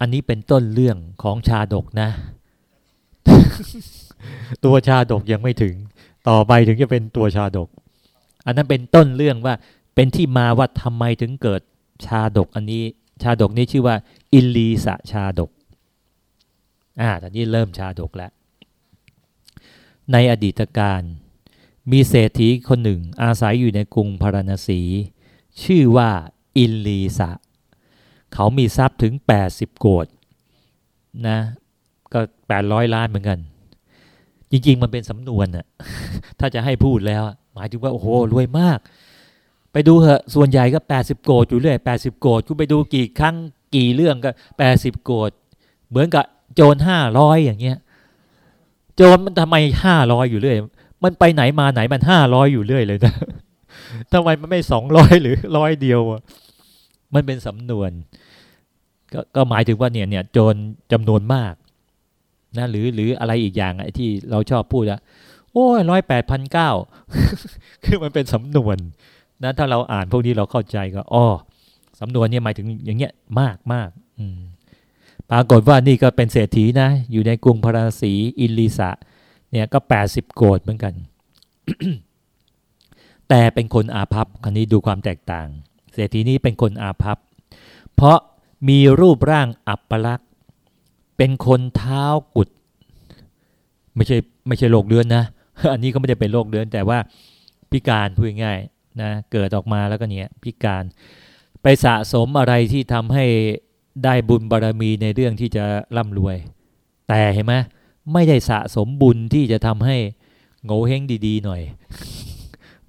อันนี้เป็นต้นเรื่องของชาดกนะ ตัวชาดกยังไม่ถึง ต่อไปถึงจะเป็นตัวชาดก อันนั้นเป็นต้นเรื่องว่าเป็นที่มาว่าทำไมถึงเกิดชาดก อันนี้ชาดกนี้ชื่อว่า อิลีสะชาดกอ่าตอนนี้เริ่มชาดกแล้ว ในอดีตการมีเศรษฐีคนหนึ่งอาศัยอยู่ในกรุงพาราณสี ชื่อว่าอินลีสะ เขามีทรัพย์ถึง 80 โกดนะ ก็ 800 ล้านเหมือนกัน จริง ๆ มันเป็นสำนวนน่ะถ้าจะให้พูดแล้ว หมายถึงว่า โอ้โห รวยมาก ไปดูเหอะส่วนใหญ่ก็ 80 โกดอยู่เรื่อย80 โกดคุณไปดูกี่ครั้งกี่เรื่องก็ 80 โกดเหมือนกับโจร500 อย่างเงี้ย โจรมันทำไม 500 อยู่เรื่อยมันไปไหนมาไหนมัน500อยู่เรื่อยเลยนะทำไมมันไม่200หรือร้อยเดียวอะ มันเป็นสำนวนกก็หมายถึงว่าเนี่ยเนี่ยโจรจำนวนมากนะหรือหรืออะไรอีกอย่างไอ้ที่เราชอบพูดอะโอ้ยร้อยแปดพันเก้าคือมันเป็นสำนวนนะถ้าเราอ่านพวกนี้เราเข้าใจก็อ๋อสำนวนเนี่ยหมายถึงอย่างเงี้ยมากมากอืมปรากฏว่านี่ก็เป็นเศรษฐีนะ อยู่ในกรุงพาราสีอินลีสะเนี่ยก็แปดสิบโกดเหมือนกัน แต่เป็นคนอาภัพคันนี้ดูความแตกต่าง เศรษฐีนี้เป็นคนอาภัพ เพราะมีรูปร่างอัปลักษณ์เป็นคนเท้ากุด ไม่ใช่ไม่ใช่โรคเดือนนะ อันนี้ก็ไม่ได้เป็นโรคเดือนแต่ว่าพิการพูดง่ายๆนะเกิดออกมาแล้วก็เนี่ยพิการไปสะสมอะไรที่ทำให้ได้บุญบารรมีในเรื่องที่จะร่ำรวย แต่เห็นไหมไม่ได้สะสมบุญที่จะทำให้โง่เฮงดี ๆ หน่อย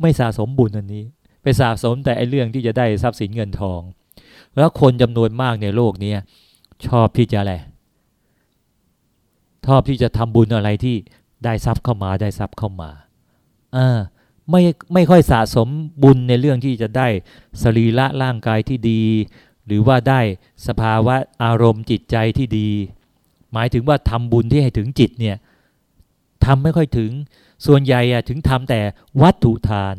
ไม่สะสมบุญอันนี้ ไปสะสมแต่ไอเรื่องที่จะได้ทรัพย์สินเงินทอง แล้วคนจำนวนมากในโลกนี้ชอบที่จะอะไรชอบที่จะทำบุญอะไรที่ได้ทรัพย์เข้ามาได้ทรัพย์เข้ามาอ่าไม่ไม่ค่อยสะสมบุญในเรื่องที่จะได้สรีระร่างกายที่ดี หรือว่าได้สภาวะอารมณ์จิตใจที่ดี หมายถึงว่าทำบุญที่ให้ถึงจิตเนี่ยทำไม่ค่อยถึงส่วนใหญ่อะถึงทำแต่วัตถุทาน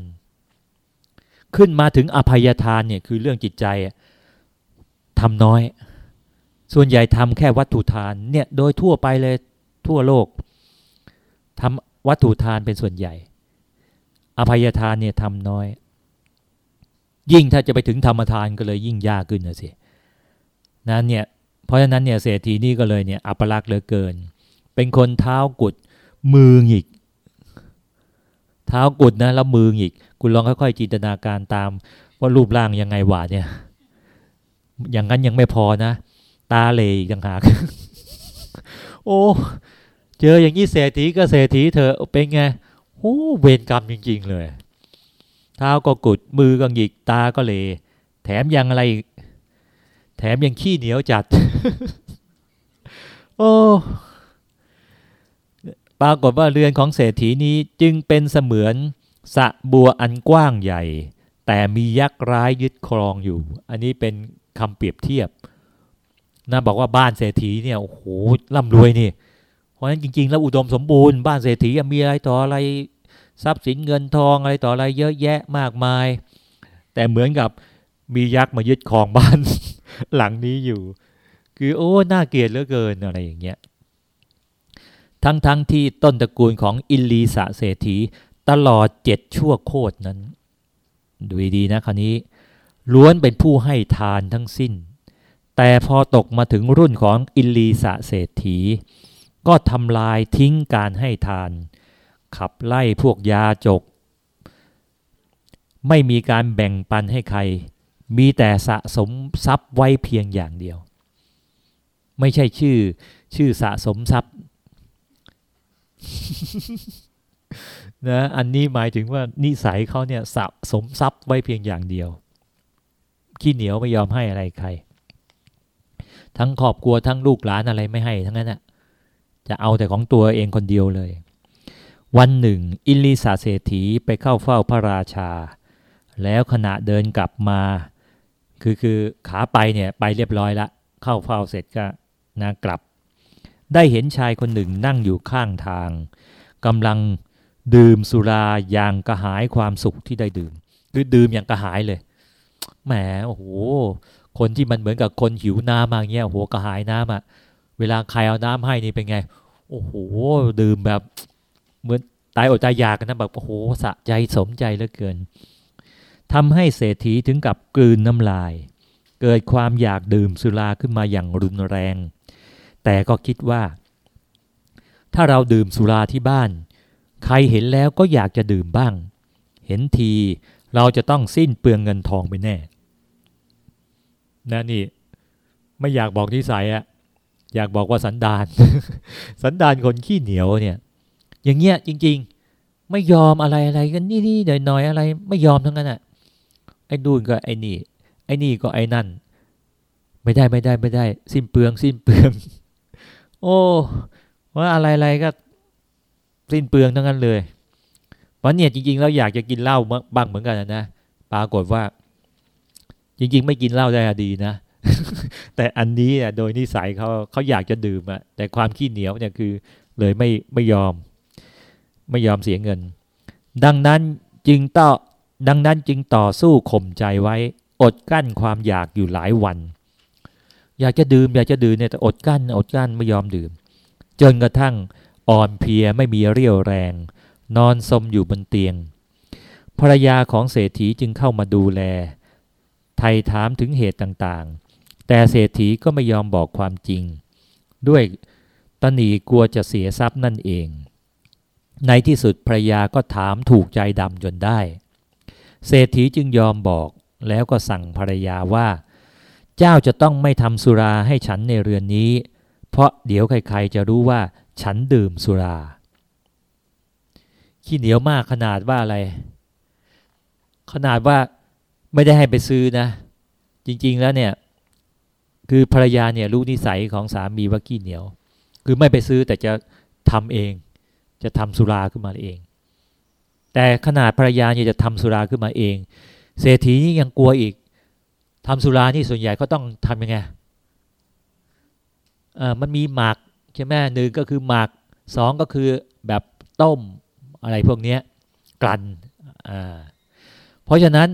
ขึ้นมาถึงอภัยทานเนี่ยคือเรื่องจิตใจทำน้อย ส่วนใหญ่ทำแค่วัตถุทานเนี่ยโดยทั่วไปเลยทั่วโลกทำวัตถุทานเป็นส่วนใหญ่ อภัยทานเนี่ยทำน้อย ยิ่งถ้าจะไปถึงธรรมทานก็เลยยิ่งยากขึ้นนะสินั้นเนี่ยเพราะฉะนั้นเนี่ยเศรษฐีนี่ก็เลยเนี่ยอัปลักษณ์เหลือเกิน เป็นคนเท้ากุดมือหงิก ท้ากุดนะแล้วมือหงิกคุณลองค่อยๆจินตนาการตาม ว่ารูปร่างยังไงหวาเนี่ย อย่างนั้นยังไม่พอนะ ตาเลยอีกต่างหาก โอ้เจออย่างนี้เศรษฐีก็เศรษฐีเธอเป็นไงโอ้เวรกรรมจริง ๆ เลย เท้าก็กุดมือก็หงิกตาก็เลแถมยังอะไร แถมยังขี้เหนียวจัด โอ้ ปรากฏว่าเรือนของเศรษฐีนี้จึงเป็นเสมือนสะบัวอันกว้างใหญ่ แต่มียักษ์ร้ายยึดครองอยู่ อันนี้เป็นคำเปรียบเทียบนะบอกว่าบ้านเศรษฐีเนี่ยโอ้โหร่ำรวยนี่ เพราะฉะนั้นจริง ๆ แล้วอุดมสมบูรณ์บ้านเศรษฐีมีอะไรต่ออะไรทรัพย์สินเงินทองอะไรต่ออะไรเยอะแยะมากมาย แต่เหมือนกับมียักษ์มายึดครองบ้านหลังนี้อยู่ คือโอ้น่าเกลียดเหลือเกินอะไรอย่างเงี้ย ทั้งๆทที่ต้นตระกูลของอิลีสะเศรษฐีตลอดเจ็ดชั่วโคตรนั้น ดูดีนะคราวนี้ ล้วนเป็นผู้ให้ทานทั้งสิ้น แต่พอตกมาถึงรุ่นของอิลีสะเศรษฐี ก็ทำลายทิ้งการให้ทาน ขับไล่พวกยาจก ไม่มีการแบ่งปันให้ใคร มีแต่สะสมทรัพย์ไว้เพียงอย่างเดียว ไม่ใช่ชื่อชื่อสะสมทรัพย์ นะอันนี้หมายถึงว่านิสัยเขาเนี่ยสะสมทรัพย์ไว้เพียงอย่างเดียว ขี้เหนียวไม่ยอมให้อะไรใคร ทั้งครอบครัวทั้งลูกหลานอะไรไม่ให้ทั้งนั้นนะจะเอาแต่ของตัวเองคนเดียวเลย วันหนึ่ง อิลิสาเศรษฐีไปเข้าเฝ้าพระราชา แล้วขณะเดินกลับมา คือคือขาไปเนี่ยไปเรียบร้อยละ เข้าเฝ้าเสร็จก็นะกลับ ได้เห็นชายคนหนึ่งนั่งอยู่ข้างทางกำลังดื่มสุราอย่างกระหายความสุขที่ได้ดื่ม คือดื่มอย่างกระหายเลยแหมโอ้โห คนที่มันเหมือนกับคนหิวน้ำมาเงี้ยโหกระหายน้ำอะ เวลาใครเอาน้ำให้นี่เป็นไง โอ้โห ดื่มแบบเหมือนตายอดใจอยากกันนะแบบโอ้โหสะใจสมใจเหลือเกินทำให้เศรษฐีถึงกับกลืนน้ำลาย เกิดความอยากดื่มสุราขึ้นมาอย่างรุนแรง แต่ก็คิดว่า ถ้าเราดื่มสุราที่บ้าน ใครเห็นแล้วก็อยากจะดื่มบ้าง เห็นทีเราจะต้องสิ้นเปลืองเงินทองไปแน่นะนี่ไม่อยากบอกนิสัยอะอยากบอกว่าสันดาน สันดานคนขี้เหนียวเนี่ย อย่างเงี้ยจริง ๆ ไม่ยอมอะไรอะไรกันนี่นี่หน่อยหน่อยอะไร ไม่ยอมทั้งนั้นอะไอ้ดูนก็ไอ้นี่ ไอ้นี่ก็ไอ้นั่น ไม่ได้ไม่ได้ไม่ได้ สิ้นเปลือง สิ้นเปลือง โอ้ว่าอะไรอะไรก็สิ้นเปลืองทั้งนั้นเลยวันเนี่ยจริงๆแล้วอยากจะกินเหล้าบ้างเหมือนกันนะปรากฏว่า จริง ๆ ไม่กินเหล้าได้ดีนะแต่อันนี้เนี่ยโดยนิสัยเขาเขาอยากจะดื่มอะแต่ความขี้เหนียวเนี่ยคือเลยไม่ไม่ยอม ไม่ยอมเสียเงิน ดังนั้นจึงต่อดังนั้นจึงต่อสู้ข่มใจไว้ อดกั้นความอยากอยู่หลายวัน อยากจะดื่มอยากจะดื่มเนี่ยแต่อดกั้นอดกั้นไม่ยอมดื่ม จนกระทั่งอ่อนเพลียไม่มีเรี่ยวแรง นอนสมอยู่บนเตียง ภรรยาของเศรษฐีจึงเข้ามาดูแล ไทยถามถึงเหตุต่างๆ แต่เศรษฐีก็ไม่ยอมบอกความจริง ด้วยตนีกลัวจะเสียทรัพย์นั่นเอง ในที่สุดภรรยาก็ถามถูกใจดำจนได้ เศรษฐีจึงยอมบอกแล้วก็สั่งภรรยาว่า เจ้าจะต้องไม่ทำสุราให้ฉันในเรือนนี้ เพราะเดี๋ยวใครๆจะรู้ว่าฉันดื่มสุรา ขี้เหนียวมากขนาดว่าอะไร ขนาดว่าไม่ได้ให้ไปซื้อนะ จริง ๆแล้วเนี่ย คือภรรยาเนี่ยรู้นิสัยของสามีว่าขี้เหนียว คือไม่ไปซื้อแต่จะทำเอง จะทำสุราขึ้นมาเอง แต่ขนาดภรรยาเนี่ยจะทำสุราขึ้นมาเอง เศรษฐีนี่ยังกลัวอีก ทำสุรานี่ส่วนใหญ่ก็ต้องทำยังไงอ่ามันมีหมักใช่ไหมหนึ่งก็คือหมักสองก็คือแบบต้มอะไรพวกนี้กลั่นอ่าเพราะฉะนั้น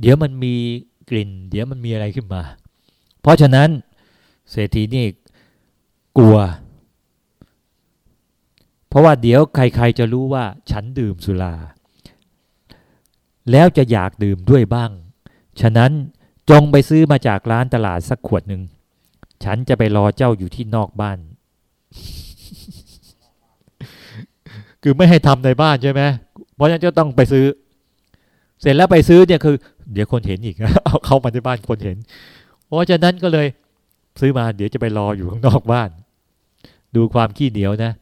เดี๋ยวมันมีกลิ่น เดี๋ยวมันมีอะไรขึ้นมา เพราะฉะนั้นเศรษฐีนี่กลัว เพราะว่าเดี๋ยวใครๆจะรู้ว่าฉันดื่มสุรา แล้วจะอยากดื่มด้วยบ้าง ฉะนั้น จงไปซื้อมาจากร้านตลาดสักขวดหนึ่ง ฉันจะไปรอเจ้าอยู่ที่นอกบ้าน คือไม่ให้ทำในบ้านใช่ไหมเพราะฉะนั้นจะต้องไปซื้อ เสร็จแล้วไปซื้อเนี่ยคือ เดี๋ยวคนเห็นอีกเอาเข้ามาในบ้านคนเห็น เพราะฉะนั้นก็เลยซื้อมาเดี๋ยวจะไปรออยู่ข้างนอกบ้าน ดูความขี้เหนียวนะ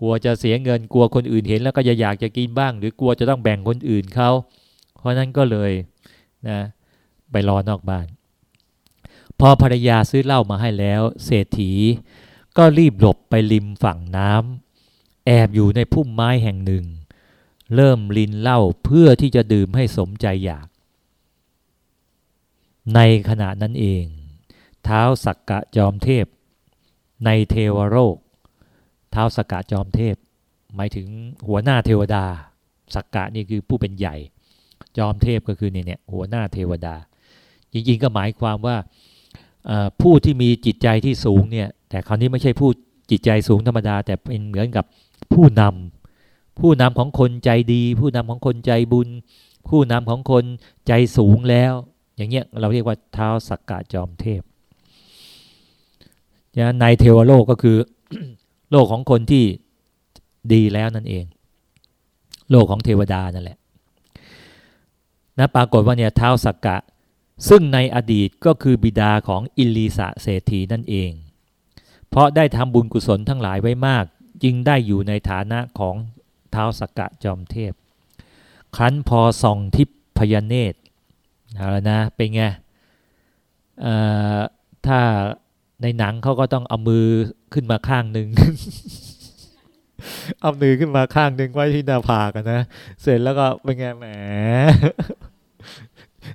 กลัวจะเสียเงินกลัวคนอื่นเห็นแล้วก็จะอยากจะกินบ้าง หรือกลัวจะต้องแบ่งคนอื่นเขา เพราะนั้นก็เลยนะ ไปรอนอกบ้าน พอภรรยาซื้อเหล้ามาให้แล้ว เศรษฐีก็รีบหลบไปริมฝั่งน้ำแอบอยู่ในพุ่มไม้แห่งหนึ่ง เริ่มลินเหล้าเพื่อที่จะดื่มให้สมใจอยาก ในขณะนั้นเอง เท้าสักกะจอมเทพ ในเทวโรกเท้าสักกะจอมเทพ หมายถึงหัวหน้าเทวดา สักกะนี่คือผู้เป็นใหญ่ จอมเทพก็คือเนี่ยหัวหน้าเทวดา จริงๆก็หมายความว่าผู้ที่มีจิตใจที่สูงเนี่ย แต่คราวนี้ไม่ใช่ผู้จิตใจสูงธรรมดา แต่เป็นเหมือนกับผู้นำผู้นำของคนใจดี ผู้นำของคนใจบุญ ผู้นำของคนใจสูงแล้ว อย่างเงี้ยเราเรียกว่าเท้าสักกะจอมเทพนในเทวโลกก็คือ โลกของคนที่ดีแล้วนั่นเอง โลกของเทวดานั่นแหละนะปรากฏว่าเนี่ยเท้าสักกะ ซึ่งในอดีตก็คือบิดาของอิลีสะเศรษฐีนั่นเอง เพราะได้ทำบุญกุศลทั้งหลายไว้มาก จึงได้อยู่ในฐานะของเท้าสกกะจอมเทพ ครั้นพอส่องทิพยเนตรเอาละนะเป็นไงถ้าในหนังเขาก็ต้องเอามือขึ้นมาข้างหนึ่งเอามือขึ้นมาข้างหนึ่งไว้ที่หน้าผากนะ เสร็จแล้วก็เป็นไงแหม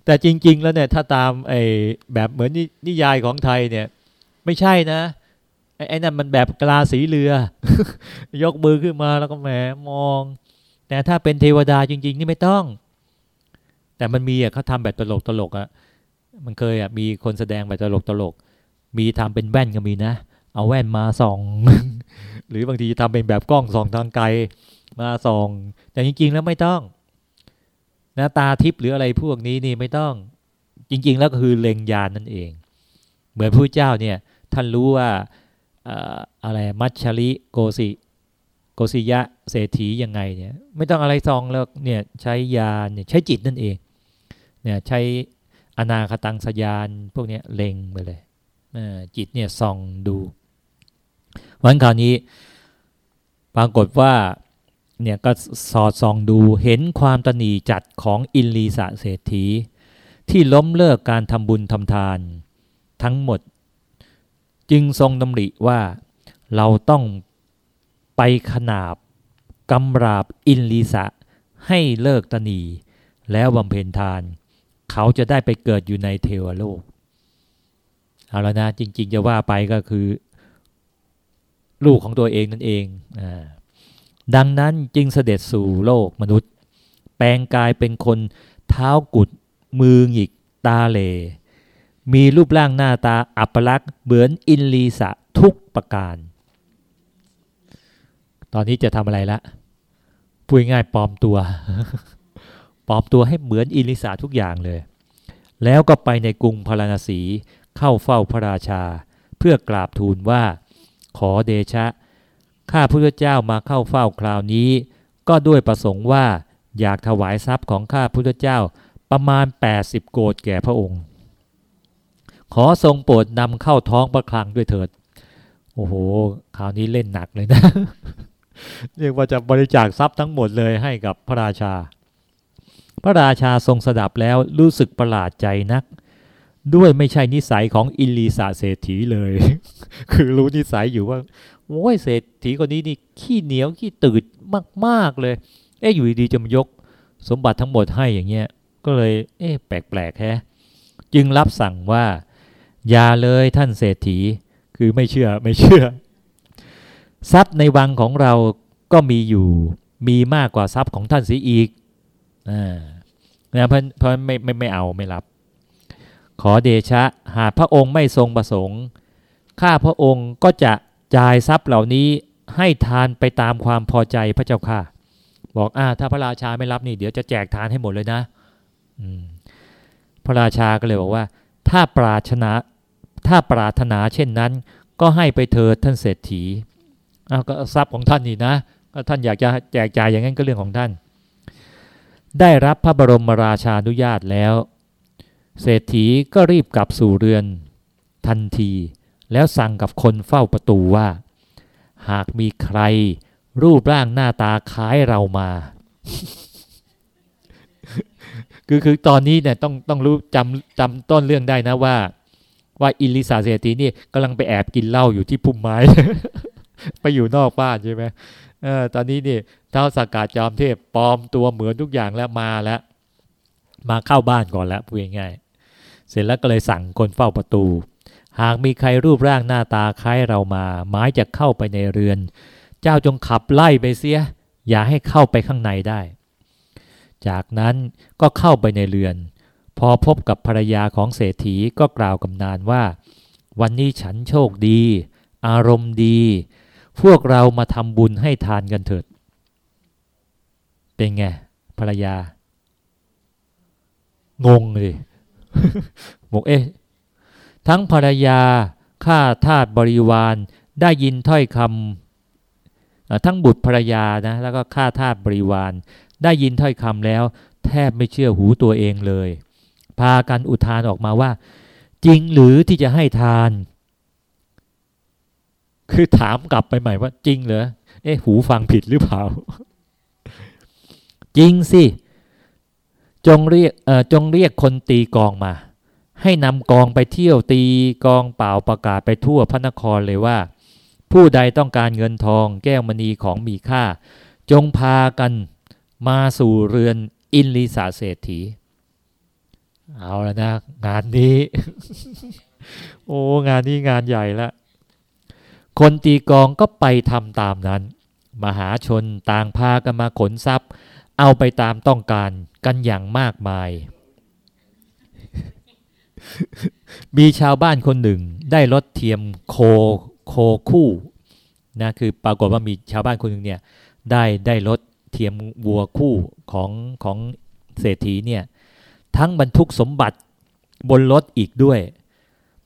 แต่จริง ๆ แล้วเนี่ยถ้าตามไอ้แบบเหมือนนิยายของไทยเนี่ย ไม่ใช่นะไอ้นั่นมันแบบกลาสีเรือ ยกมือขึ้นมาแล้วก็แหมมอง แต่ถ้าเป็นเทวดาจริง ๆ นี่ไม่ต้อง แต่มันมีอะเขาทำแบบตลกตลกอะมันเคยอะมีคนแสดงแบบตลกตลก มีทำเป็นแว่นก็มีนะ เอาแว่นมาส่อง หรือบางทีทำเป็นแบบกล้องส่องทางไกลมาส่อง แต่จริง ๆ แล้วไม่ต้อง นะตาทิพย์หรืออะไรพวกนี้นี่ไม่ต้องจริง ๆ แล้วก็คือเล็งยานนั่นเอง เหมือนพระเจ้าเนี่ยท่านรู้ว่าอะไรมัชชริโกสิโกศิยะเศรษฐียังไงเนี่ยไม่ต้องอะไรซองแล้วเนี่ยใช้ยานเนี่ยใช้จิตนั่นเองเนี่ยใช้อนาคตังสยานพวกนี้เล็งไปเลยจิตเนี่ยส่องดูวันคราวนี้ปรากฏว่า เนี่ยก็สอดส่องดูเห็นความตนีจัดของอินลีสะเศรษฐี ที่ล้มเลิกการทำบุญทำทาน ทั้งหมด จึงทรงดำริว่าเราต้องไปขนาบกำราบอินลีสะให้เลิกตนีแล้วบำเพ็ญทาน เขาจะได้ไปเกิดอยู่ในเทวโลกเอาแล้วนะจริง ๆ จะว่าไปก็คือ ลูกของตัวเองนั่นเองอ่า ดังนั้นจึงเสด็จสู่โลกมนุษย์ แปลงกายเป็นคนเท้ากุด มือหงิก ตาเล มีรูปร่างหน้าตาอัปลักษณ์เหมือนอินลีสะทุกประการ ตอนนี้จะทำอะไรละพูดง่ายปลอมตัวปลอมตัวให้เหมือนอินลิสาทุกอย่างเลย แล้วก็ไปในกรุงพาราณสีเข้าเฝ้าพระราชา เพื่อกราบทูลว่า ขอเดชะ ข้าพระเจ้ามาเข้าเฝ้าคราวนี้ ก็ด้วยประสงค์ว่าอยากถวายทรัพย์ของข้าพุทธเจ้าประมาณ 80 โกดแก่พระองค์ ขอทรงโปรดนำเข้าท้องประคลังด้วยเถิด โอ้โห คราวนี้เล่นหนักเลยนะ เรียกว่าจะบริจาคทรัพย์ทั้งหมดเลยให้กับพระราชา พระราชาทรงสดับแล้วรู้สึกประหลาดใจนัก ด้วยไม่ใช่นิสัยของอิลีสาเศรษฐีเลย คือรู้นิสัยอยู่ว่า โอ้ยเศรษฐีคนนี้นี่ขี้เหนียวขี้ตืดมากๆเลย เอ๊ะอยู่ดีๆจะมายกสมบัติทั้งหมดให้อย่างเงี้ย ก็เลย เอ๊ะแปลกๆแฮะจึงรับสั่งว่า อย่าเลยท่านเศรษฐี คือไม่เชื่อไม่เชื่อ ทรัพย์ในวังของเราก็มีอยู่มีมากกว่าทรัพย์ของท่านเสียอีกนะเพราะเพราะไม่ไม่ไม่เอาไม่รับ ขอเดชะ หากพระองค์ไม่ทรงประสงค์ ข้าพระองค์ก็จะ จ่ายทรัพย์เหล่านี้ให้ทานไปตามความพอใจพระเจ้าค่ะ บอกอ่าถ้าพระราชาไม่รับนี่เดี๋ยวจะแจกทานให้หมดเลยนะพระราชาก็เลยบอกว่า ถ้าปรารถนาถ้าปรารถนาเช่นนั้น ก็ให้ไปเถิดท่านเศรษฐีเอาก็ทรัพย์ของท่านนี่นะก็ท่านอยากจะแจกจ่ายอย่างนั้นก็เรื่องของท่าน ได้รับพระบรมราชานุญาตแล้ว เศรษฐีก็รีบกลับสู่เรือนทันที แล้วสั่งกับคนเฝ้าประตูว่า หากมีใครรูปร่างหน้าตาคล้ายเรามา คือคือตอนนี้เนี่ยต้องต้องรู้จำจำต้นเรื่องได้นะว่า ว่าอิลิซาเศรษฐีนี่กำลังไปแอบกินเหล้าอยู่ที่พุ่มไม้ ไปอยู่นอกบ้านใช่ไหมออตอนนี้นี่เท้าสากาจอมเทพปลอมตัวเหมือนทุกอย่างแล้วมาแล้ว มาเข้าบ้านก่อนแล้วพูดง่ายเสร็จแล้วก็เลยสั่งคนเฝ้าประตู หากมีใครรูปร่างหน้าตาคล้ายเรามาหมายจะเข้าไปในเรือน เจ้าจงขับไล่ไปเสีย อย่าให้เข้าไปข้างในได้ จากนั้นก็เข้าไปในเรือน พอพบกับภรรยาของเศรษฐีก็กล่าวกำนานว่า วันนี้ฉันโชคดี อารมณ์ดี พวกเรามาทำบุญให้ทานกันเถิด เป็นไงภรรยางงเลยบอกเอ๊ะ ทั้งภรรยาข้าทาสบริวารได้ยินถ้อยคำทั้งบุตรภรรยานะแล้วก็ข้าทาสบริวาร ได้ยินถ้อยคำแล้ว แทบไม่เชื่อหูตัวเองเลย พากันอุทานออกมาว่า จริงหรือที่จะให้ทาน คือถามกลับไปใหม่ว่า จริงเหรอเอ๊ะหูฟังผิดหรือเปล่า จริงสิจงเรียกจงเรียกคนตีกองมา ให้นำกองไปเที่ยวตีกองเปล่าประกาศไปทั่วพระนครเลยว่า ผู้ใดต้องการเงินทองแก้วมณีของมีค่า จงพากันมาสู่เรือนอินลีสาเศรษฐี เอาแล้วนะ งานนี้ โอ้งานนี้งานใหญ่ละ คนตีกองก็ไปทำตามนั้น มหาชนต่างพากันมาขนทรัพย์ เอาไปตามต้องการกันอย่างมากมาย มีชาวบ้านคนหนึ่ง ได้รถเทียมโคโคคู่นะคือปรากฏว่ามีชาวบ้านคนหนึ่งเนี่ยได้ได้รถเทียมวัวคู่ของของเศรษฐีเนี่ยทั้งบรรทุกสมบัติบนรถอีกด้วย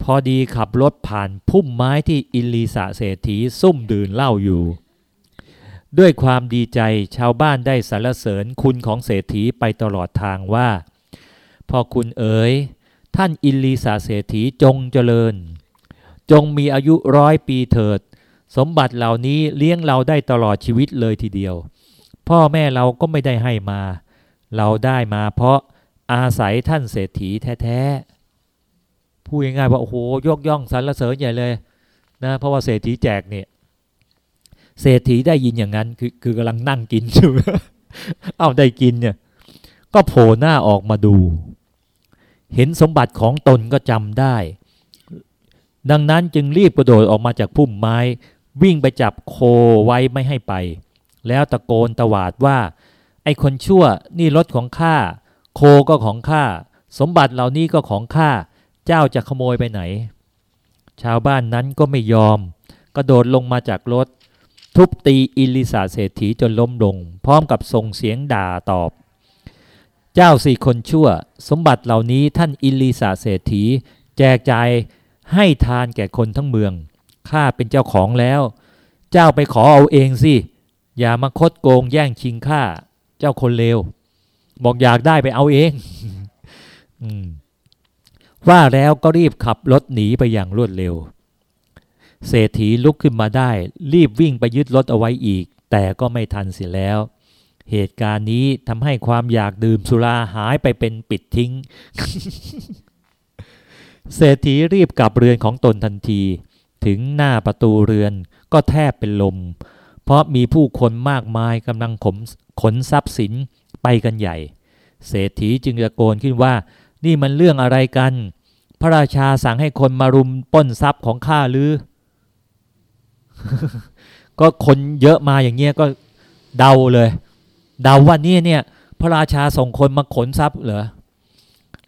พอดีขับรถผ่านพุ่มไม้ที่อิลีสะเศรษฐีซุ่มดื่นเหล้าอยู่ ด้วยความดีใจชาวบ้านได้สรรเสริญคุณของเศรษฐีไปตลอดทางว่า พอคุณเอ๋ย ท่านอินลีสาเศรษฐีจงเจริญ จงมีอายุร้อยปีเถิด สมบัติเหล่านี้เลี้ยงเราได้ตลอดชีวิตเลยทีเดียว พ่อแม่เราก็ไม่ได้ให้มา เราได้มาเพราะอาศัยท่านเศรษฐีแท้ๆพูดง่ายๆว่าโอ้โหยกย่องสรรเสริญใหญ่เลยนะเพราะว่าเศรษฐีแจกเนี่ยเศรษฐีได้ยินอย่างนั้นคือคือกำลังนั่งกินอยู่ เอาได้กินเนี่ย ก็โผล่หน้าออกมาดู เห็นสมบัติของตนก็จำได้ ดังนั้นจึงรีบกระโดดออกมาจากพุ่มไม้ วิ่งไปจับโคไว้ไม่ให้ไป แล้วตะโกนตวาดว่า ไอ้คนชั่วนี่รถของข้าโคก็ของข้าสมบัติเหล่านี้ก็ของข้าเจ้าจะขโมยไปไหน ชาวบ้านนั้นก็ไม่ยอม กระโดดลงมาจากรถ ทุบตีอิลิสาเศรษฐีจนล้มลง พร้อมกับส่งเสียงด่าตอบ เจ้าสี่คนชั่ว สมบัติเหล่านี้ท่านอิลีสาเศรษฐี แจกจ่ายให้ทานแก่คนทั้งเมือง ข้าเป็นเจ้าของแล้ว เจ้าไปขอเอาเองสิ อย่ามาคดโกงแย่งชิงข้า เจ้าคนเลว บอกอยากได้ไปเอาเองอว่าแล้วก็รีบขับรถหนีไปอย่างรวดเร็ว เศรษฐีลุกขึ้นมาได้ รีบวิ่งไปยึดรถเอาไว้อีก แต่ก็ไม่ทันเสียแล้ว เหตุการณ์นี้ทำให้ความอยากดื่มสุราหายไปเป็นปิดทิ้ง เศรษฐีรีบกลับเรือนของตนทันที ถึงหน้าประตูเรือนก็แทบเป็นลม เพราะมีผู้คนมากมายกำลังขนขนทรัพย์สินไปกันใหญ่ เศรษฐีจึงตะโกนขึ้นว่า นี่มันเรื่องอะไรกัน พระราชาสั่งให้คนมารุมป้นทรัพย์ของข้าหรือก็คนเยอะมาอย่างเงี้ยก็เดาเลย เดาว่านี่เนี่ย พระราชาส่งคนมาขนทรัพย์เหรอ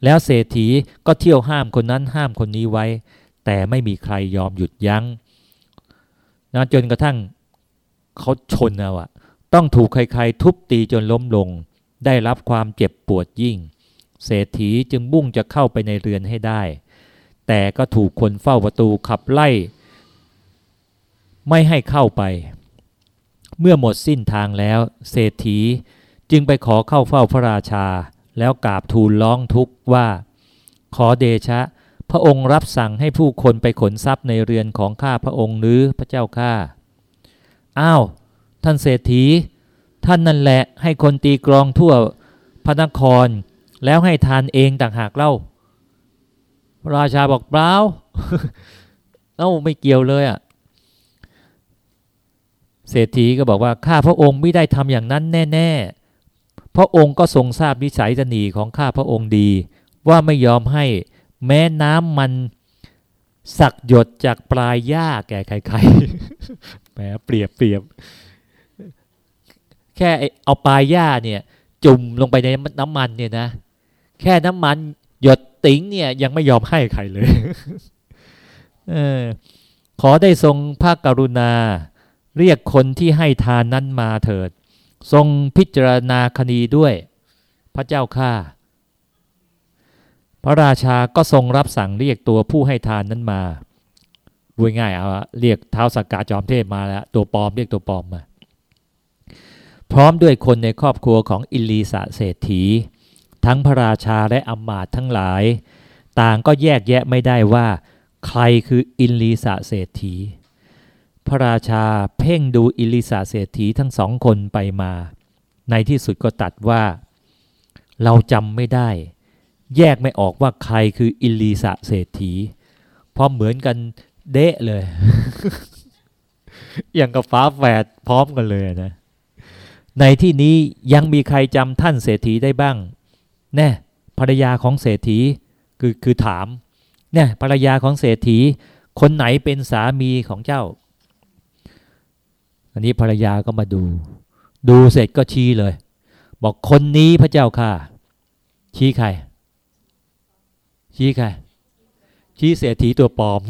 แล้วเศรษฐีก็เที่ยวห้ามคนนั้นห้ามคนนี้ไว้ แต่ไม่มีใครยอมหยุดยัง้งนะจนกระทั่งเขาชนเอาอะต้องถูกใครๆ ทุบตีจนล้มลง ได้รับความเจ็บปวดยิ่ง เศรษฐีจึงบุ่งจะเข้าไปในเรือนให้ได้ แต่ก็ถูกคนเฝ้าประตูขับไล่ ไม่ให้เข้าไป เมื่อหมดสิ้นทางแล้ว เศรษฐีจึงไปขอเข้าเฝ้าพระราชา แล้วกราบทูลร้องทุกข์ว่า ขอเดชะ พระองค์รับสั่งให้ผู้คนไปขนทรัพย์ในเรือนของข้าพระองค์หรือพระเจ้าข้าอ้าว ท่านเศรษฐี ท่านนั่นแหละให้คนตีกรองทั่วพระนคร แล้วให้ทานเองต่างหากเล่าระราชาบอกเปล่าเอ้าไม่เกี่ยวเลยอะ่ะ เศรษฐีก็บอกว่าข้าพระองค์ไม่ได้ทำอย่างนั้นแน่ ๆ พระองค์ก็ทรงทราบนิสัยตนีของข้าพระองค์ดี ว่าไม่ยอมให้แม้น้ำมันสักหยดจากปลายหญ้าแก่ใครๆแหมเปรียบเปรียบ แค่เอาปลายหญ้าเนี่ย จุ่มลงไปในน้ำมันเนี่ยนะ แค่น้ำมันหยดติ๋งเนี่ยยังไม่ยอมให้ใครเลยเออขอได้ทรงพระกรุณา เรียกคนที่ให้ทานนั้นมาเถิด ทรงพิจารณาคดีด้วย พระเจ้าข้าพระราชาก็ทรงรับสั่งเรียกตัวผู้ให้ทานนั้นมาดูง่ายเอาเรียกเท้าสักกาจอมเทพมาแล้วตัวปลอมเรียกตัวปลอมมา พร้อมด้วยคนในครอบครัวของอิลีสะเศรษฐี ทั้งพระราชาและอมมาตทั้งหลาย ต่างก็แยกแยะไม่ได้ว่า ใครคืออิลีสะเศรษฐี พระราชาเพ่งดูอิลิสาเศรษฐีทั้งสองคนไปมา ในที่สุดก็ตัดว่า เราจำไม่ได้ แยกไม่ออกว่าใครคืออิลิสาเศรษฐี เพราะเหมือนกันเดะเลย อย่างกับฟ้าแฝดพร้อมกันเลยนะ ในที่นี้ยังมีใครจำท่านเศรษฐีได้บ้าง แน่ภรรยาของเศรษฐีคือคือถาม เนี่ยภรรยาของเศรษฐี คนไหนเป็นสามีของเจ้า อันนี้ภรรยาก็มาดู ดูเสร็จก็ชี้เลย บอกคนนี้พระเจ้าค่ะ ชี้ใคร ชี้ใคร ชี้เศรษฐีตัวปลอม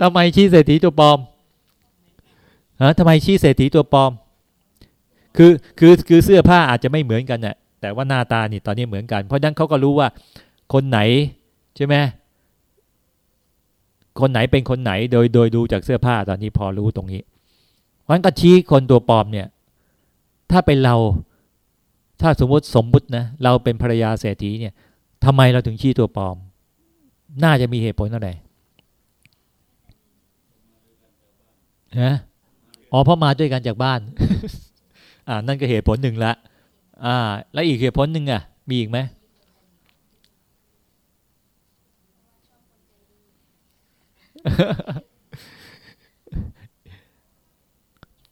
ทำไมชี้เศรษฐีตัวปลอมฮะทำไมชี้เศรษฐีตัวปลอม คือคือคือเสื้อผ้าอาจจะไม่เหมือนกันน่ะแต่ว่าหน้าตานี่ตอนนี้เหมือนกัน เพราะนั้นเขาก็รู้ว่าคนไหนใช่ไหม คนไหนเป็นคนไหนโดยโดยดูจากเสื้อผ้าตอนนี้พอรู้ตรงนี้เพราะนั้นก็ชี้คนตัวปลอมเนี่ย ถ้าเป็นเราถ้าสมมติสมมุตินะเราเป็นภรรยาเศรษฐีเนี่ยทำไมเราถึงชี้ตัวปลอม น่าจะมีเหตุผลอะไรนะอ๋อเพราะมาด้วยกันจากบ้าน อ่านั่นก็เหตุผลหนึ่งละ อ่า แล้วอีกเหตุผลหนึ่งอะ มีอีกไหม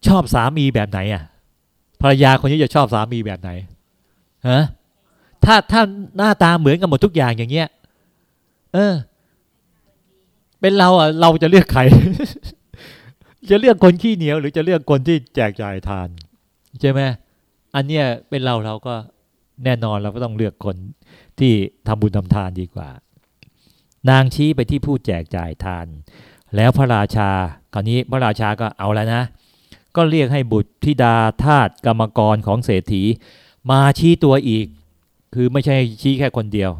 ชอบสามีแบบไหนอะภรรยาคนนี้จะชอบสามีแบบไหนฮะถ้าถ้าหน้าตาเหมือนกันหมดทุกอย่างอย่างเงี้ย เออ เป็นเราอะ เราจะเลือกใคร จะเลือกคนขี้เหนียว หรือจะเลือกคนที่แจกจ่ายทาน ใช่ไหมอันเนี้ยเป็นเราเราก็แน่นอนเราก็ต้องเลือกคนที่ทำบุญทำทานดีกว่า นางชี้ไปที่ผู้แจกจ่ายทาน แล้วพระราชา คราวนี้พระราชาก็เอาแล้วนะ ก็เรียกให้บุตรธิดาทาสกรรมกรของเศรษฐี มาชี้ตัวอีก คือไม่ใช่ชี้แค่คนเดียว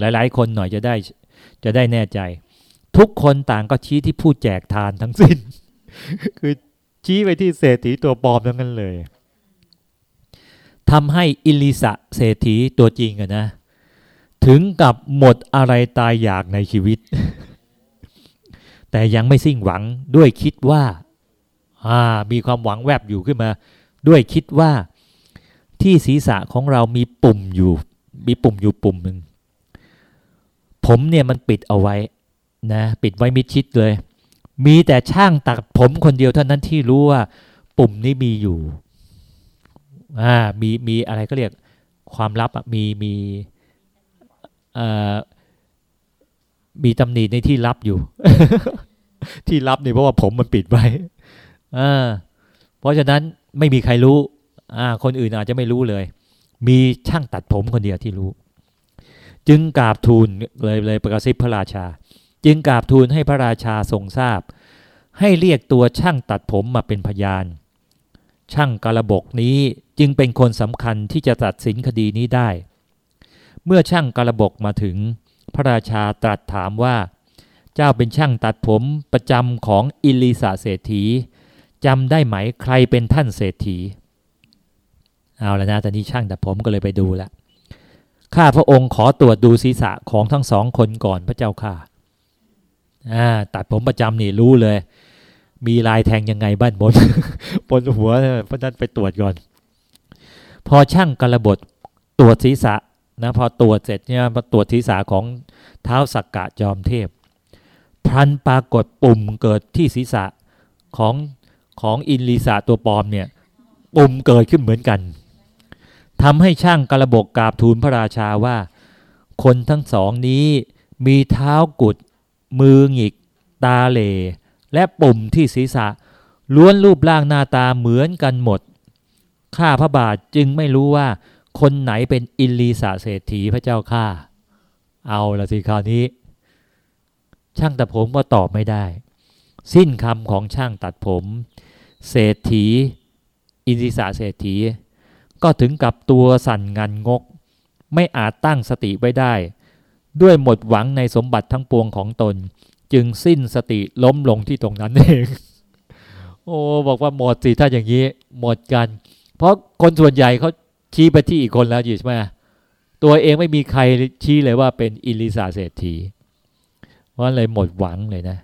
หลายๆ คนหน่อยจะได้จะได้แน่ใจ ทุกคนต่างก็ชี้ที่ผู้แจกทานทั้งสิ้น คือชี้ไปที่เศรษฐีตัวปลอมทั้งนั้นเลยทำให้อิลิสะเศรษฐีตัวจริงอะนะ ถึงกับหมดอะไรตายอยากในชีวิต แต่ยังไม่สิ้นหวังด้วยคิดว่าอ่ามีความหวังแวบอยู่ขึ้นมา ด้วยคิดว่าที่ศีรษะของเรามีปุ่มอยู่ มีปุ่มอยู่ปุ่มหนึ่งผมเนี่ยมันปิดเอาไว้นะปิดไว้มิดชิดเลย มีแต่ช่างตัดผมคนเดียวเท่านั้นที่รู้ว่า ปุ่มนี้มีอยู่อ่ามีมีอะไรก็เรียกความลับอะมีมี มีตำหนิในที่ลับอยู่ ที่ลับนี่เพราะว่าผมมันปิดไว้อ่าเพราะฉะนั้นไม่มีใครรู้อ่าคนอื่นอาจจะไม่รู้เลย มีช่างตัดผมคนเดียวที่รู้ จึงกราบทูลเลยเลยประกาศพระราชา จึงกราบทูลให้พระราชาทรงทราบ ให้เรียกตัวช่างตัดผมมาเป็นพยาน ช่างกระบกนี้จึงเป็นคนสำคัญที่จะตัดสินคดีนี้ได้ เมื่อช่างกระบกมาถึง พระราชาตรัสถามว่า เจ้าเป็นช่างตัดผมประจำของอิลิสาเศรษฐีจำได้ไหมใครเป็นท่านเศรษฐี เอาแล้วนะตอนนี้ช่างตัดผมก็เลยไปดูล้วข้าพระองค์ขอตรวจดูศีรษะของทั้งสองคนก่อนพระเจ้าค่ะ อ่าตัดผมประจำนี่รู้เลย มีลายแทงยังไงบ้านบนบนหัวเพราะนั้นไปตรวจก่อน พอช่างกระบดตรวจศีรษะ นะพอตรวจเสร็จเนี่ยพอตรวจศีรษะของเท้าสักกะจอมเทพพันปรากฏปุ่มเกิดที่ศีรษะของของอินลีสาตัวปลอมเนี่ยปุ่มเกิดขึ้นเหมือนกันทำให้ช่างกระบกกราบทูลพระราชาว่า คนทั้งสองนี้มีเท้ากุด มือหงิก ตาเหลและปุ่มที่ศีรษะ ล้วนรูปร่างหน้าตาเหมือนกันหมด ข้าพระบาทจึงไม่รู้ว่า คนไหนเป็นอินลีสาเศรษฐีพระเจ้าข้าเอาละสิคราวนี้ ช่างตัดผมก็ตอบไม่ได้ สิ้นคำของช่างตัดผม เศรษฐี อินลีสาเศรษฐี ก็ถึงกับตัวสั่นงันงก ไม่อาจตั้งสติไว้ได้ ด้วยหมดหวังในสมบัติทั้งปวงของตน จึงสิ้นสติล้มลงที่ตรงนั้นเอง โอ้ บอกว่าหมดสิถ้าอย่างนี้ หมดกัน เพราะคนส่วนใหญ่เขา ชี้ไปที่อีกคนแล้วอยู่ใช่ไหมตัวเองไม่มีใครชี้เลยว่าเป็นอิลิสาเศรษฐีเพราะเลยหมดหวังเลยนะ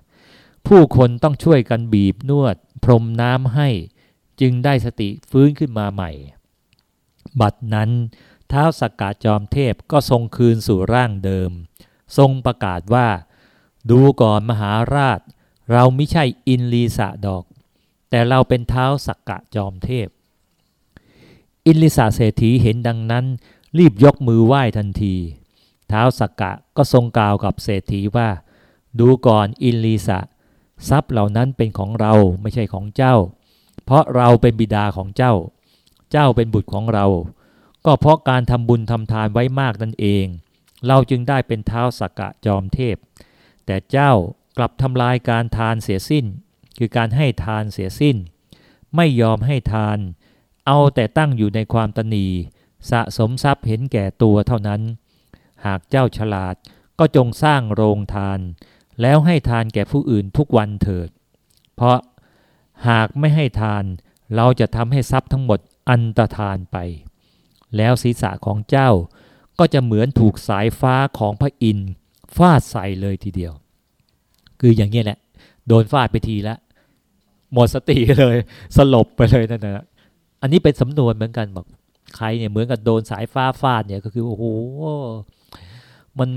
ผู้คนต้องช่วยกันบีบนวด พรมน้ำให้จึงได้สติฟื้นขึ้นมาใหม่ บัดนั้นเท้าสกกาจอมเทพก็ทรงคืนสู่ร่างเดิม ทรงประกาศว่า ดูก่อนมหาราช เราไม่ใช่อิลลีสะดอก แต่เราเป็นท้าวสักกะจอมเทพ อิลลีสะเศรษฐีเห็นดังนั้น รีบยกมือไหว้ทันที ท้าวสักกะก็ทรงกล่าวกับเศรษฐีว่า ดูก่อนอิลลีสะทรัพย์เหล่านั้นเป็นของเราไม่ใช่ของเจ้า เพราะเราเป็นบิดาของเจ้า เจ้าเป็นบุตรของเรา ก็เพราะการทำบุญทำทานไว้มากนั่นเอง เราจึงได้เป็นเท้าสักกะจอมเทพ แต่เจ้ากลับทำลายการทานเสียสิ้น คือการให้ทานเสียสิ้น ไม่ยอมให้ทาน เอาแต่ตั้งอยู่ในความตนีสะสมทรัพย์เห็นแก่ตัวเท่านั้น หากเจ้าฉลาดก็จงสร้างโรงทาน แล้วให้ทานแก่ผู้อื่นทุกวันเถิด เพราะหากไม่ให้ทานเราจะทำให้ทรัพย์ทั้งหมดอันตรธานไป แล้วศีรษะของเจ้าก็จะเหมือนถูกสายฟ้าของพระอินทร์ฟาดใส่เลยทีเดียว คืออย่างนี้แหละ โดนฟาดไปทีละหมดสติเลย สลบไปเลยนั่นนะ อันนี้เป็นสำนวนเหมือนกันบอกใครเนี่ยเหมือนกับโดนสายฟ้าฟาดเนี่ยก็คือโอ้โหมัน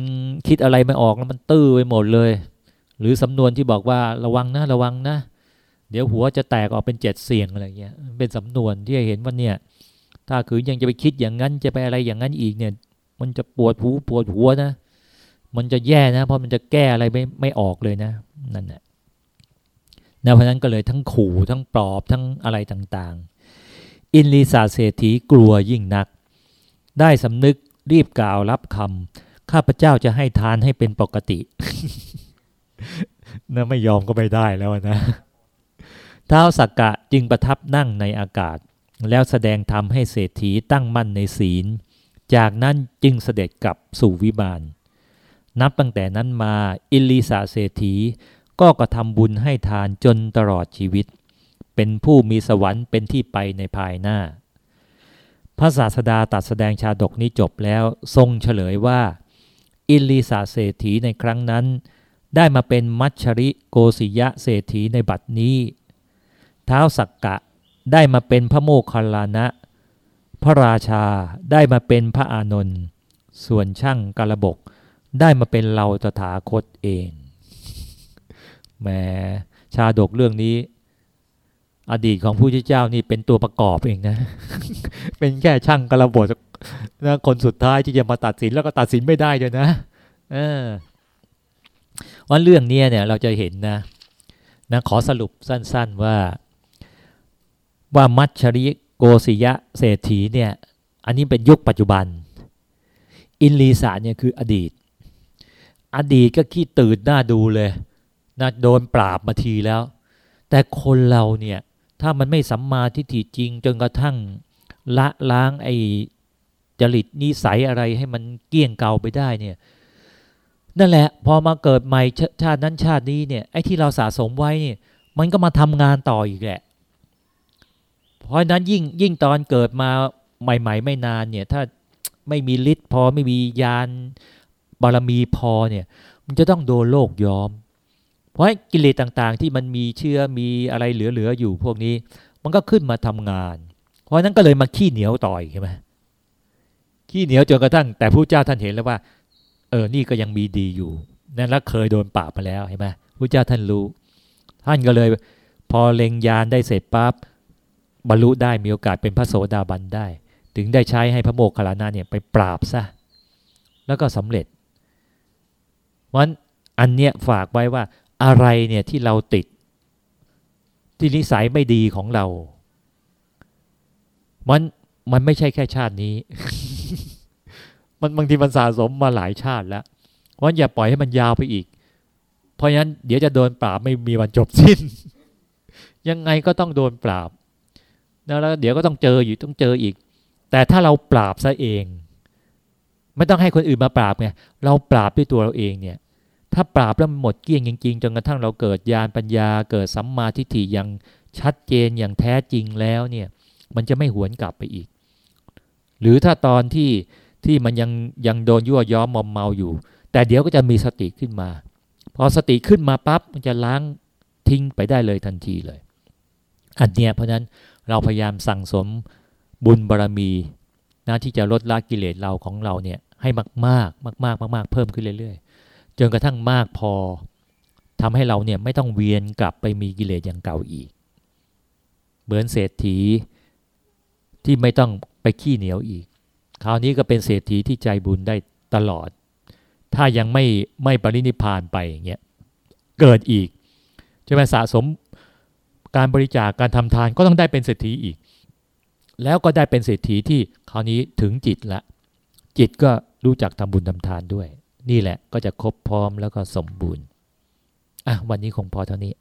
คิดอะไรไม่ออกแล้วมันตื้อไปหมดเลย หรือสำนวนที่บอกว่าระวังนะระวังนะ เดี๋ยวหัวจะแตกออกเป็นเจ็ดเสียงอะไรเงี้ยเป็นสำนวนที่เห็นว่าเนี่ยถ้าคือยังจะไปคิดอย่างนั้นจะไปอะไรอย่างนั้นอีกเนี่ย มันจะปวดหูปวดหัวนะ มันจะแย่นะ เพราะมันจะแก้อะไรไม่ไม่ออกเลยนะนั่นแหละนะเพราะนั้นก็เลยทั้งขู่ทั้งปลอบทั้งอะไรต่างๆ อินลีสาเศรษฐีกลัวยิ่งนัก ได้สำนึกรีบกล่าวรับคำข้าพเจ้าจะให้ทานให้เป็นปกตินะไม่ยอมก็ไม่ได้แล้วนะท้าวสักกะจึงประทับนั่งในอากาศ แล้วแสดงธรรมให้เศรษฐีตั้งมั่นในศีล จากนั้นจึงเสด็จกลับสู่วิมาน นับตั้งแต่นั้นมาอิลีสาเศรษฐีก็กระทำบุญให้ทานจนตลอดชีวิต เป็นผู้มีสวรรค์เป็นที่ไปในภายหน้า พระศาสดาตัดแสดงชาดกนี้จบแล้วทรงเฉลยว่า อิลีสาเศรษฐีในครั้งนั้น ได้มาเป็นมัชชริโกศิยะเศรษฐีในบัดนี้ เท้าสักกะได้มาเป็นพระโมคคัลลานะ พระราชาได้มาเป็นพระอานนท์ส่วนช่างกระบก ได้มาเป็นเราตถาคตเองแหมชาดกเรื่องนี้ อดีตของผู้เจ้านี่เป็นตัวประกอบเองนะ เป็นแค่ช่างกระบดนะคนสุดท้ายที่จะมาตัดสินแล้วก็ตัดสินไม่ได้เลยนะเออวันเรื่องนี้เนี่ยเราจะเห็นนะนะ ขอสรุปสั้น ๆว่าว่ามัชชริโกศิยะเศรษฐีเนี่ย อันนี้เป็นยุคปัจจุบัน อินลีสาเนี่ยคืออดีต อดีตก็ขี้ตื่นหน้าดูเลยนะโดนปราบมาทีแล้ว แต่คนเราเนี่ย ถ้ามันไม่สัมมาทิฏฐิจริง จนกระทั่งละล้างไอ้จริตนิสัยอะไรให้มันเกี้ยงเก่าไปได้เนี่ยนั่นแหละ พอมาเกิดใหม่ชาตินั้นชาตินี้เนี่ยไอ้ที่เราสะสมไว้เนี่ยมันก็มาทำงานต่ออีกแหละ เพราะนั้นยิ่งยิ่งตอนเกิดมาใหม่ ๆ ไม่นานเนี่ยถ้าไม่มีฤทธิ์พอไม่มียานบารมีพอเนี่ย มันจะต้องโดนโลกยอม เพราะกิเลสต่างๆ ที่มันมีเชื้อมีอะไรเหลือๆอยู่พวกนี้ มันก็ขึ้นมาทำงาน เพราะนั้นก็เลยมาขี้เหนียวต่อยใช่ไหมขี้เหนียวจนกระทั่งแต่ผู้เจ้าท่านเห็นแล้วว่า เออนี่ก็ยังมีดีอยู่นั่นแล้วเคยโดนปราบมาแล้วเห็นไหมผู้เจ้าท่านรู้ ท่านก็เลย พอเล็งยานได้เสร็จปั๊บบรรลุได้มีโอกาสเป็นพระโสดาบันได้ ถึงได้ใช้ให้พระโมคคัลลานะเนี่ยไปปราบซะแล้วก็สำเร็จวันอันเนี้ยฝากไว้ว่า อะไรเนี่ยที่เราติด ที่นิสัยไม่ดีของเรา มันมันไม่ใช่แค่ชาตินี้ มันบางทีมันสะสมมาหลายชาติแล้ววันอย่าปล่อยให้มันยาวไปอีก เพราะฉะนั้นเดี๋ยวจะโดนปราบไม่มีวันจบสิ้น ยังไงก็ต้องโดนปราบแล้วเดี๋ยวก็ต้องเจออยู่ต้องเจออีก แต่ถ้าเราปราบซะเอง ไม่ต้องให้คนอื่นมาปราบไงเราปราบด้วยตัวเราเองเนี่ย ถ้าปราบแล้วหมดเกลี้ยงจริงๆจนกระทั่งเราเกิดญาณปัญญา เกิดสัมมาทิฏฐิอย่างชัดเจนอย่างแท้จริงแล้วเนี่ย มันจะไม่หวนกลับไปอีก หรือถ้าตอนที่ที่มันยังยังโดนยั่วย้อมมอมเมาอยู่ แต่เดี๋ยวก็จะมีสติขึ้นมา พอสติขึ้นมาปั๊บมันจะล้างทิ้งไปได้เลยทันทีเลย อันเนี้ยเพราะนั้นเราพยายามสั่งสมบุญบารรมีนะที่จะลดละกิเลสเราของเราเนี่ยให้มากๆ มากมากมากมากเพิ่มขึ้นเรื่อยๆ จนกระทั่งมากพอทำให้เราเนี่ยไม่ต้องเวียนกลับไปมีกิเลสอย่างเก่าอีก เหมือนเศรษฐีที่ไม่ต้องไปขี้เหนียวอีก คราวนี้ก็เป็นเศรษฐีที่ใจบุญได้ตลอด ถ้ายังไม่ไม่ปรินิพานไปอย่างเงี้ยเกิดอีกจะมาสะสมการบริจาคกการทำทานก็ต้องได้เป็นเศรษฐีอีก แล้วก็ได้เป็นเศรษฐีที่คราวนี้ถึงจิตละ จิตก็รู้จักทำบุญทำทานด้วย นี่แหละก็จะครบพร้อมแล้วก็สมบูรณ์อะวันนี้คงพอเท่านี้